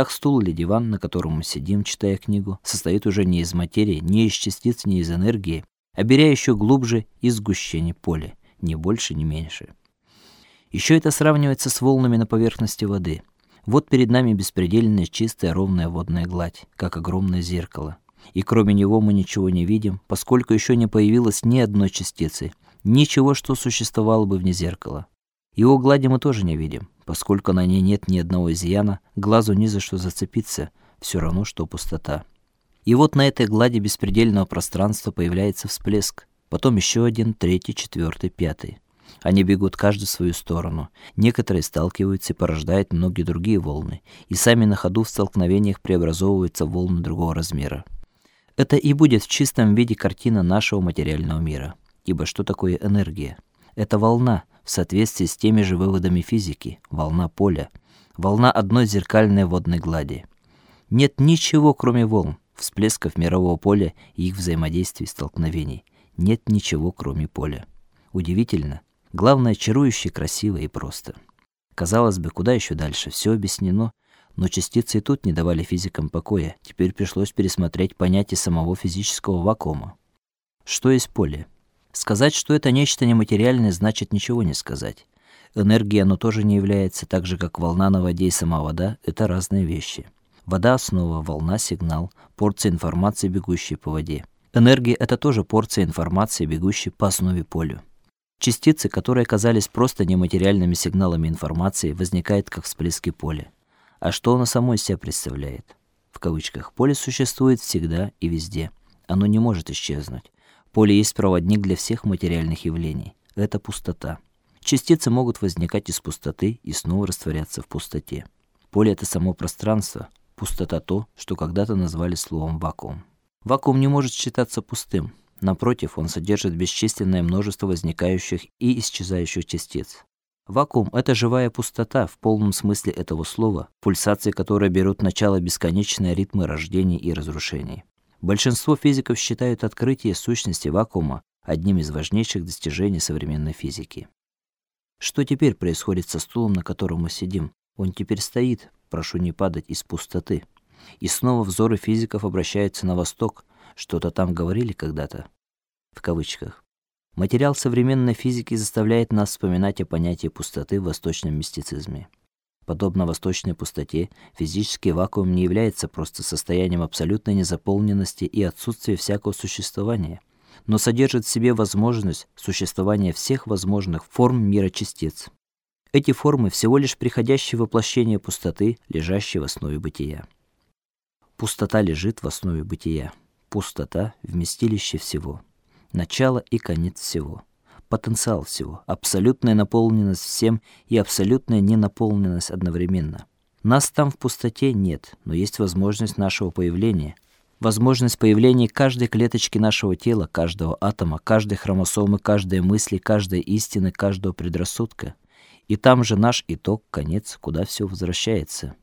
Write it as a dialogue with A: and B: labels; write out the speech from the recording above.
A: Так стул или диван, на котором мы сидим, читая книгу, состоит уже не из материи, не из частиц, не из энергии, а беря еще глубже из сгущения поля, ни больше, ни меньше. Еще это сравнивается с волнами на поверхности воды. Вот перед нами беспредельная чистая ровная водная гладь, как огромное зеркало. И кроме него мы ничего не видим, поскольку еще не появилось ни одной частицы, ничего, что существовало бы вне зеркала. Его глади мы тоже не видим, поскольку на ней нет ни одного изъяна, глазу ни за что зацепиться, все равно что пустота. И вот на этой глади беспредельного пространства появляется всплеск, потом еще один, третий, четвертый, пятый. Они бегут каждый в свою сторону. Некоторые сталкиваются и порождают многие другие волны, и сами на ходу в столкновениях преобразовываются в волны другого размера. Это и будет в чистом виде картина нашего материального мира. Ибо что такое энергия? Это волна в соответствии с теми же выводами физики, волна поля, волна одной зеркальной водной глади. Нет ничего, кроме волн, всплесков мирового поля и их взаимодействий столкновений. Нет ничего, кроме поля. Удивительно, главное чарующе красиво и просто. Казалось бы, куда еще дальше? Все объяснено, но частицы и тут не давали физикам покоя. Теперь пришлось пересмотреть понятие самого физического вакуума. Что есть поле? Сказать, что это нечто нематериальное, значит ничего не сказать. Энергия оно тоже не является, так же как волна на воде и сама вода это разные вещи. Вода основа, волна сигнал, порция информации, бегущей по воде. Энергия это тоже порция информации, бегущей по основе полю. Частицы, которые оказались просто нематериальными сигналами информации, возникают как всплески поля. А что оно само из себя представляет? В кавычках поле существует всегда и везде. Оно не может исчезнуть. Поле есть проводник для всех материальных явлений. Это пустота. Частицы могут возникать из пустоты и снова растворяться в пустоте. Поле это само пространство, пустота то, что когда-то назвали словом вакуум. Вакуум не может считаться пустым. Напротив, он содержит бесчисленное множество возникающих и исчезающих частиц. Вакуум это живая пустота в полном смысле этого слова, пульсации которой берут начало бесконечные ритмы рождения и разрушений. Большинство физиков считают открытие сущности вакуума одним из важнейших достижений современной физики. Что теперь происходит со стулом, на котором мы сидим? Он теперь стоит, прошу не падать из пустоты. И снова взоры физиков обращаются на восток. Что-то там говорили когда-то в кавычках. Материал современной физики заставляет нас вспоминать о понятии пустоты в восточном мистицизме. Подобно восточной пустоте, физический вакуум не является просто состоянием абсолютной незаполненности и отсутствия всякого существования, но содержит в себе возможность существования всех возможных форм мира частиц. Эти формы всего лишь приходящее воплощение пустоты, лежащей в основе бытия. Пустота лежит в основе бытия. Пустота вместилище всего, начало и конец всего потенциал всего, абсолютная наполненность всем и абсолютная ненаполненность одновременно. Нас там в пустоте нет, но есть возможность нашего появления, возможность появления каждой клеточки нашего тела, каждого атома, каждой хромосомы, каждой мысли, каждой истины, каждого предрассудка. И там же наш итог, конец, куда все возвращается.